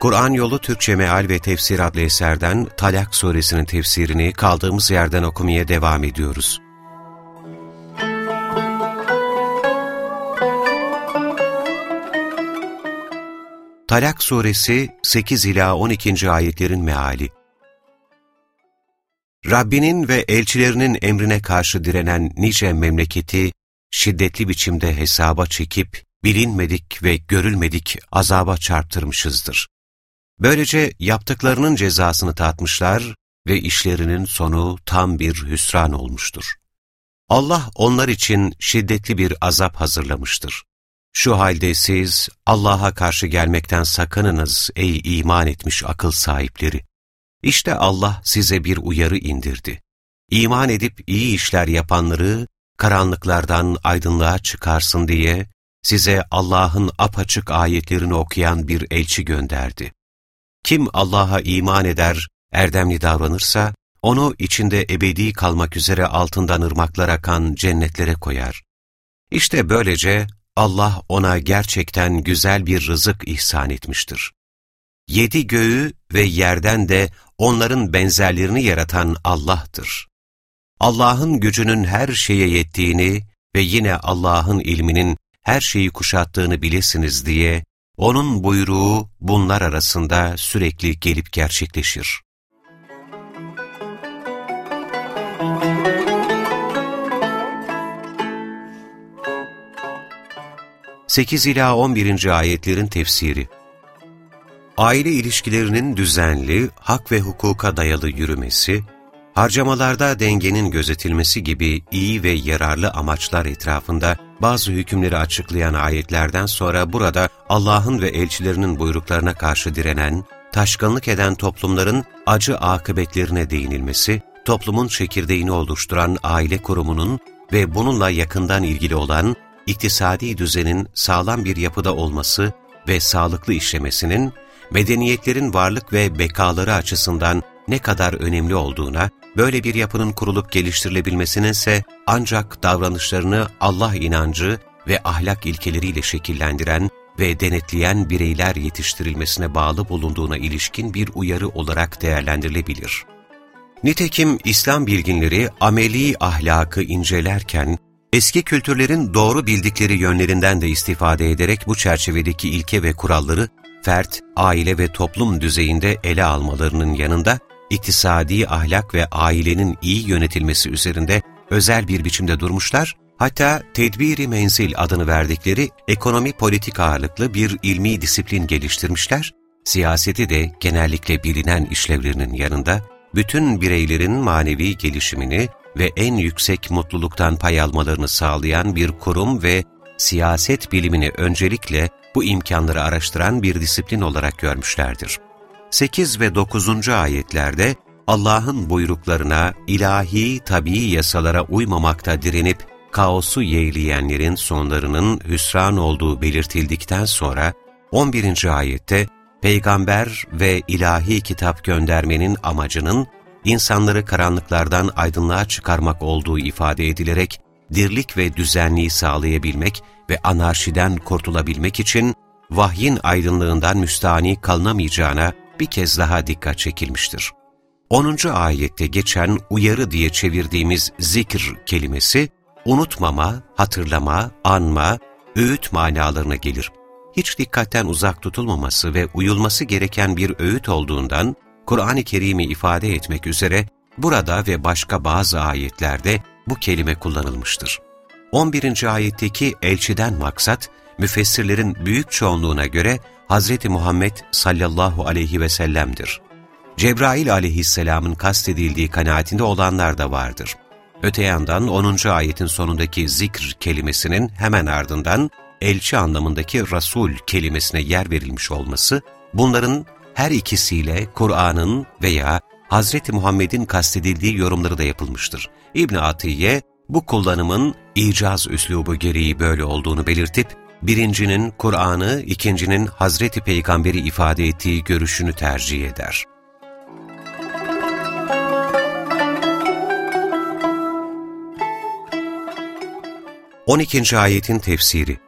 Kur'an Yolu Türkçe Meal ve Tefsir adlı eserden Talak suresinin tefsirini kaldığımız yerden okumaya devam ediyoruz. Talak suresi 8 ila 12. ayetlerin meali. Rabbinin ve elçilerinin emrine karşı direnen nice memleketi şiddetli biçimde hesaba çekip bilinmedik ve görülmedik azaba çarptırmışızdır. Böylece yaptıklarının cezasını tatmışlar ve işlerinin sonu tam bir hüsran olmuştur. Allah onlar için şiddetli bir azap hazırlamıştır. Şu halde siz Allah'a karşı gelmekten sakınınız ey iman etmiş akıl sahipleri. İşte Allah size bir uyarı indirdi. İman edip iyi işler yapanları karanlıklardan aydınlığa çıkarsın diye size Allah'ın apaçık ayetlerini okuyan bir elçi gönderdi. Kim Allah'a iman eder, erdemli davranırsa, onu içinde ebedi kalmak üzere altından ırmaklar akan cennetlere koyar. İşte böylece Allah ona gerçekten güzel bir rızık ihsan etmiştir. Yedi göğü ve yerden de onların benzerlerini yaratan Allah'tır. Allah'ın gücünün her şeye yettiğini ve yine Allah'ın ilminin her şeyi kuşattığını bilesiniz diye, onun buyruğu bunlar arasında sürekli gelip gerçekleşir. Sekiz ila on birinci ayetlerin tefsiri Aile ilişkilerinin düzenli, hak ve hukuka dayalı yürümesi, harcamalarda dengenin gözetilmesi gibi iyi ve yararlı amaçlar etrafında bazı hükümleri açıklayan ayetlerden sonra burada Allah'ın ve elçilerinin buyruklarına karşı direnen, taşkınlık eden toplumların acı akıbetlerine değinilmesi, toplumun çekirdeğini oluşturan aile kurumunun ve bununla yakından ilgili olan iktisadi düzenin sağlam bir yapıda olması ve sağlıklı işlemesinin, medeniyetlerin varlık ve bekaları açısından ne kadar önemli olduğuna, böyle bir yapının kurulup geliştirilebilmesinin ise ancak davranışlarını Allah inancı ve ahlak ilkeleriyle şekillendiren ve denetleyen bireyler yetiştirilmesine bağlı bulunduğuna ilişkin bir uyarı olarak değerlendirilebilir. Nitekim İslam bilginleri ameli ahlakı incelerken, eski kültürlerin doğru bildikleri yönlerinden de istifade ederek bu çerçevedeki ilke ve kuralları fert, aile ve toplum düzeyinde ele almalarının yanında, iktisadi ahlak ve ailenin iyi yönetilmesi üzerinde özel bir biçimde durmuşlar, hatta tedbiri menzil adını verdikleri ekonomi politik ağırlıklı bir ilmi disiplin geliştirmişler, siyaseti de genellikle bilinen işlevlerinin yanında, bütün bireylerin manevi gelişimini ve en yüksek mutluluktan pay almalarını sağlayan bir kurum ve siyaset bilimini öncelikle bu imkanları araştıran bir disiplin olarak görmüşlerdir. 8 ve 9. ayetlerde Allah'ın buyruklarına, ilahi tabii yasalara uymamakta direnip kaosu yeğleyenlerin sonlarının hüsran olduğu belirtildikten sonra 11. ayette peygamber ve ilahi kitap göndermenin amacının insanları karanlıklardan aydınlığa çıkarmak olduğu ifade edilerek dirlik ve düzenliği sağlayabilmek ve anarşiden kurtulabilmek için vahyin aydınlığından müstani kalınamayacağına bir kez daha dikkat çekilmiştir. 10. ayette geçen uyarı diye çevirdiğimiz zikir kelimesi, unutmama, hatırlama, anma, öğüt manalarına gelir. Hiç dikkatten uzak tutulmaması ve uyulması gereken bir öğüt olduğundan, Kur'an-ı Kerim'i ifade etmek üzere burada ve başka bazı ayetlerde bu kelime kullanılmıştır. 11. ayetteki elçiden maksat, müfessirlerin büyük çoğunluğuna göre Hz. Muhammed sallallahu aleyhi ve sellem'dir. Cebrail aleyhisselamın kastedildiği kanaatinde olanlar da vardır. Öte yandan 10. ayetin sonundaki zikr kelimesinin hemen ardından elçi anlamındaki Rasul kelimesine yer verilmiş olması, bunların her ikisiyle Kur'an'ın veya Hazreti Muhammed'in kastedildiği yorumları da yapılmıştır. İbn Atiye, bu kullanımın icaz üslubu gereği böyle olduğunu belirtip, birincinin Kur'an'ı, ikincinin Hazreti Peygamber'i ifade ettiği görüşünü tercih eder. 12. ayetin tefsiri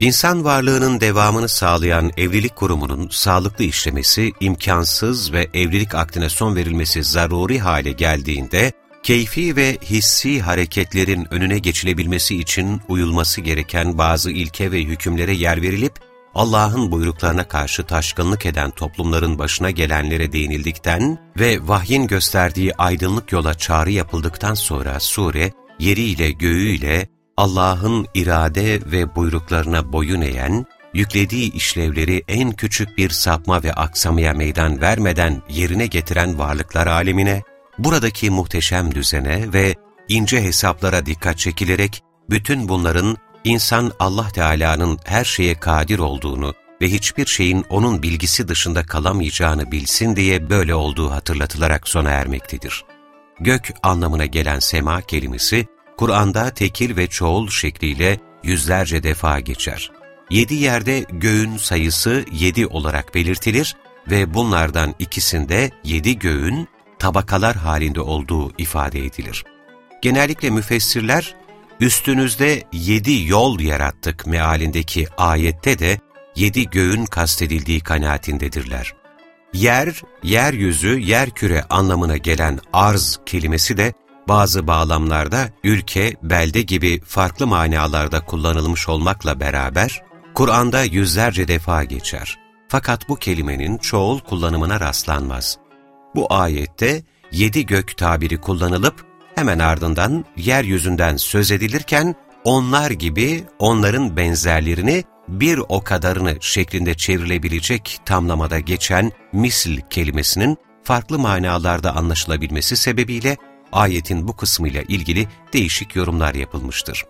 İnsan varlığının devamını sağlayan evlilik kurumunun sağlıklı işlemesi imkansız ve evlilik akdine son verilmesi zaruri hale geldiğinde, keyfi ve hissi hareketlerin önüne geçilebilmesi için uyulması gereken bazı ilke ve hükümlere yer verilip, Allah'ın buyruklarına karşı taşkınlık eden toplumların başına gelenlere değinildikten ve vahyin gösterdiği aydınlık yola çağrı yapıldıktan sonra sure, yeriyle göğüyle, Allah'ın irade ve buyruklarına boyun eğen, yüklediği işlevleri en küçük bir sapma ve aksamaya meydan vermeden yerine getiren varlıklar alemine, buradaki muhteşem düzene ve ince hesaplara dikkat çekilerek, bütün bunların insan Allah Teala'nın her şeye kadir olduğunu ve hiçbir şeyin onun bilgisi dışında kalamayacağını bilsin diye böyle olduğu hatırlatılarak sona ermektedir. Gök anlamına gelen sema kelimesi, Kur'an'da tekil ve çoğul şekliyle yüzlerce defa geçer. Yedi yerde göğün sayısı yedi olarak belirtilir ve bunlardan ikisinde yedi göğün tabakalar halinde olduğu ifade edilir. Genellikle müfessirler, üstünüzde yedi yol yarattık mealindeki ayette de yedi göğün kastedildiği kanaatindedirler. Yer, yeryüzü, yerküre anlamına gelen arz kelimesi de bazı bağlamlarda ülke, belde gibi farklı manalarda kullanılmış olmakla beraber, Kur'an'da yüzlerce defa geçer. Fakat bu kelimenin çoğul kullanımına rastlanmaz. Bu ayette yedi gök tabiri kullanılıp, hemen ardından yeryüzünden söz edilirken, onlar gibi onların benzerlerini bir o kadarını şeklinde çevrilebilecek tamlamada geçen misl kelimesinin farklı manalarda anlaşılabilmesi sebebiyle ayetin bu kısmıyla ilgili değişik yorumlar yapılmıştır.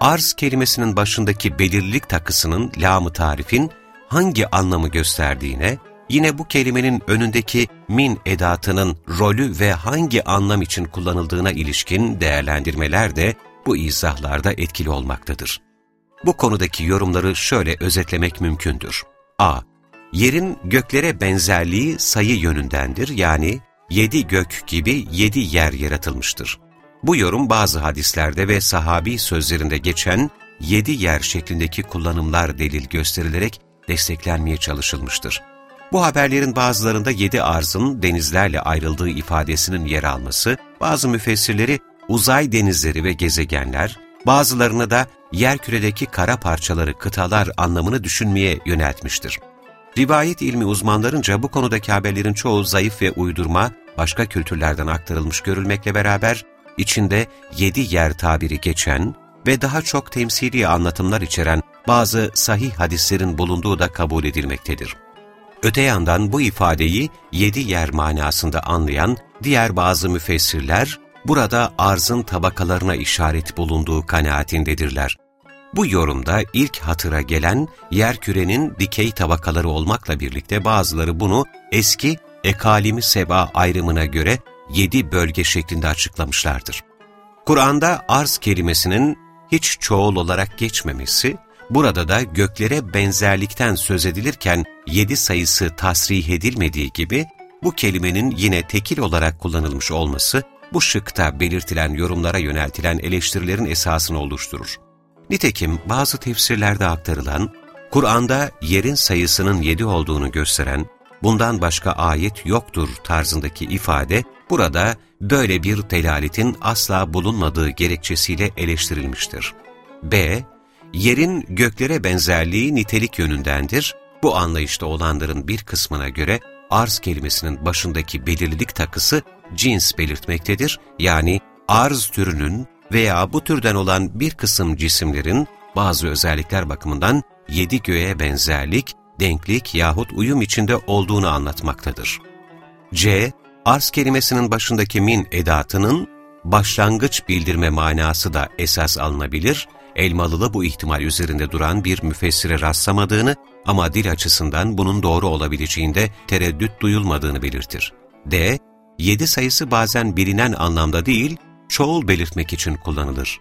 Arz kelimesinin başındaki belirlilik takısının lamı tarifin hangi anlamı gösterdiğine, yine bu kelimenin önündeki min edatının rolü ve hangi anlam için kullanıldığına ilişkin değerlendirmeler de bu izahlarda etkili olmaktadır. Bu konudaki yorumları şöyle özetlemek mümkündür. a. Yerin göklere benzerliği sayı yönündendir yani yedi gök gibi yedi yer yaratılmıştır. Bu yorum bazı hadislerde ve sahabi sözlerinde geçen yedi yer şeklindeki kullanımlar delil gösterilerek desteklenmeye çalışılmıştır. Bu haberlerin bazılarında yedi arzın denizlerle ayrıldığı ifadesinin yer alması, bazı müfessirleri uzay denizleri ve gezegenler, bazılarını da yerküredeki kara parçaları, kıtalar anlamını düşünmeye yöneltmiştir. Rivayet ilmi uzmanlarınca bu konudaki haberlerin çoğu zayıf ve uydurma, başka kültürlerden aktarılmış görülmekle beraber, içinde yedi yer tabiri geçen ve daha çok temsili anlatımlar içeren bazı sahih hadislerin bulunduğu da kabul edilmektedir. Öte yandan bu ifadeyi yedi yer manasında anlayan diğer bazı müfessirler, burada arzın tabakalarına işaret bulunduğu kanaatindedirler. Bu yorumda ilk hatıra gelen yer kürenin dikey tabakaları olmakla birlikte bazıları bunu eski ekalimi seba ayrımına göre yedi bölge şeklinde açıklamışlardır. Kur'an'da arz kelimesinin hiç çoğul olarak geçmemesi, burada da göklere benzerlikten söz edilirken yedi sayısı tasrih edilmediği gibi, bu kelimenin yine tekil olarak kullanılmış olması, bu şıkta belirtilen yorumlara yöneltilen eleştirilerin esasını oluşturur. Nitekim bazı tefsirlerde aktarılan, Kur'an'da yerin sayısının yedi olduğunu gösteren, bundan başka ayet yoktur tarzındaki ifade, burada böyle bir telaletin asla bulunmadığı gerekçesiyle eleştirilmiştir. B. Yerin göklere benzerliği nitelik yönündendir. Bu anlayışta olanların bir kısmına göre arz kelimesinin başındaki belirlilik takısı cins belirtmektedir. Yani arz türünün veya bu türden olan bir kısım cisimlerin bazı özellikler bakımından yedi göğe benzerlik, denklik yahut uyum içinde olduğunu anlatmaktadır. C. Arz kelimesinin başındaki min edatının başlangıç bildirme manası da esas alınabilir, Elmalılı bu ihtimal üzerinde duran bir müfessire rastlamadığını ama dil açısından bunun doğru olabileceğinde tereddüt duyulmadığını belirtir. D. 7 sayısı bazen bilinen anlamda değil, çoğul belirtmek için kullanılır.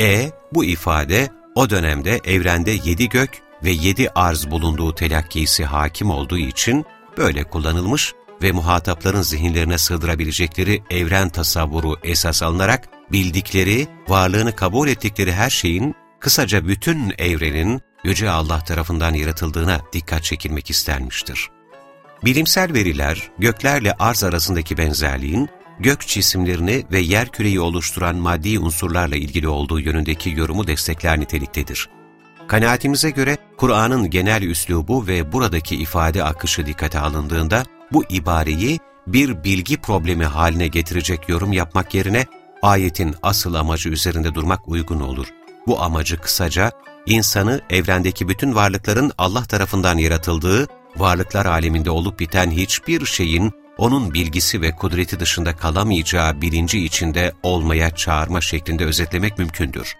E. Bu ifade o dönemde evrende yedi gök ve yedi arz bulunduğu telakkisi hakim olduğu için böyle kullanılmış ve muhatapların zihinlerine sığdırabilecekleri evren tasavvuru esas alınarak bildikleri, varlığını kabul ettikleri her şeyin, kısaca bütün evrenin Yüce Allah tarafından yaratıldığına dikkat çekilmek istenmiştir. Bilimsel veriler, göklerle arz arasındaki benzerliğin, gök cisimlerini ve yer küreyi oluşturan maddi unsurlarla ilgili olduğu yönündeki yorumu destekler niteliktedir. Kanaatimize göre Kur'an'ın genel üslubu ve buradaki ifade akışı dikkate alındığında bu ibareyi bir bilgi problemi haline getirecek yorum yapmak yerine ayetin asıl amacı üzerinde durmak uygun olur. Bu amacı kısaca insanı evrendeki bütün varlıkların Allah tarafından yaratıldığı, varlıklar aleminde olup biten hiçbir şeyin onun bilgisi ve kudreti dışında kalamayacağı bilinci içinde olmaya çağırma şeklinde özetlemek mümkündür.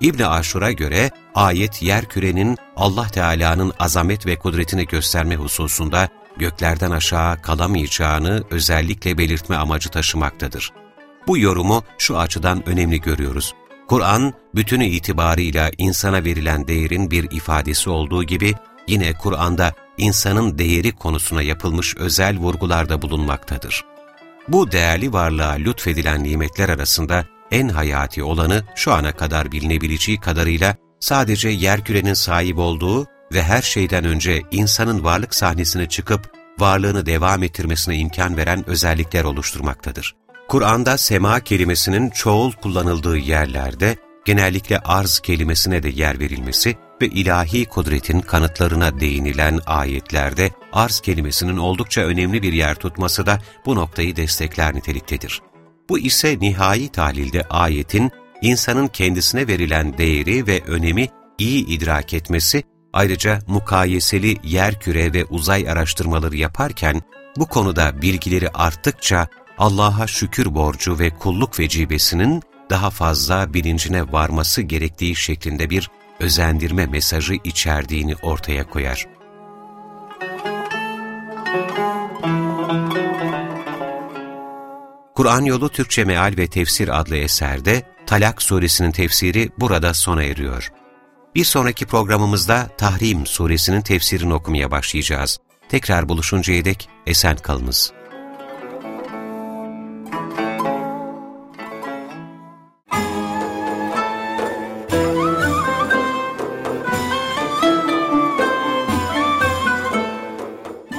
İbn Aşur'a göre ayet yer kürenin Allah Teala'nın azamet ve kudretini gösterme hususunda göklerden aşağı kalamayacağını özellikle belirtme amacı taşımaktadır. Bu yorumu şu açıdan önemli görüyoruz. Kur'an, bütünü itibarıyla insana verilen değerin bir ifadesi olduğu gibi, yine Kur'an'da insanın değeri konusuna yapılmış özel vurgularda bulunmaktadır. Bu değerli varlığa lütfedilen nimetler arasında en hayati olanı şu ana kadar bilinebileceği kadarıyla sadece yerkürenin sahip olduğu ve her şeyden önce insanın varlık sahnesine çıkıp varlığını devam ettirmesine imkan veren özellikler oluşturmaktadır. Kur'an'da sema kelimesinin çoğul kullanıldığı yerlerde genellikle arz kelimesine de yer verilmesi ve ilahi kudretin kanıtlarına değinilen ayetlerde arz kelimesinin oldukça önemli bir yer tutması da bu noktayı destekler niteliktedir. Bu ise nihai tahlilde ayetin insanın kendisine verilen değeri ve önemi iyi idrak etmesi, ayrıca mukayeseli yer küre ve uzay araştırmaları yaparken bu konuda bilgileri arttıkça Allah'a şükür borcu ve kulluk vecibesinin daha fazla bilincine varması gerektiği şeklinde bir özendirme mesajı içerdiğini ortaya koyar. Kur'an Yolu Türkçe Meal ve Tefsir adlı eserde Talak suresinin tefsiri burada sona eriyor. Bir sonraki programımızda Tahrim suresinin tefsirini okumaya başlayacağız. Tekrar buluşuncaya dek esen kalınız.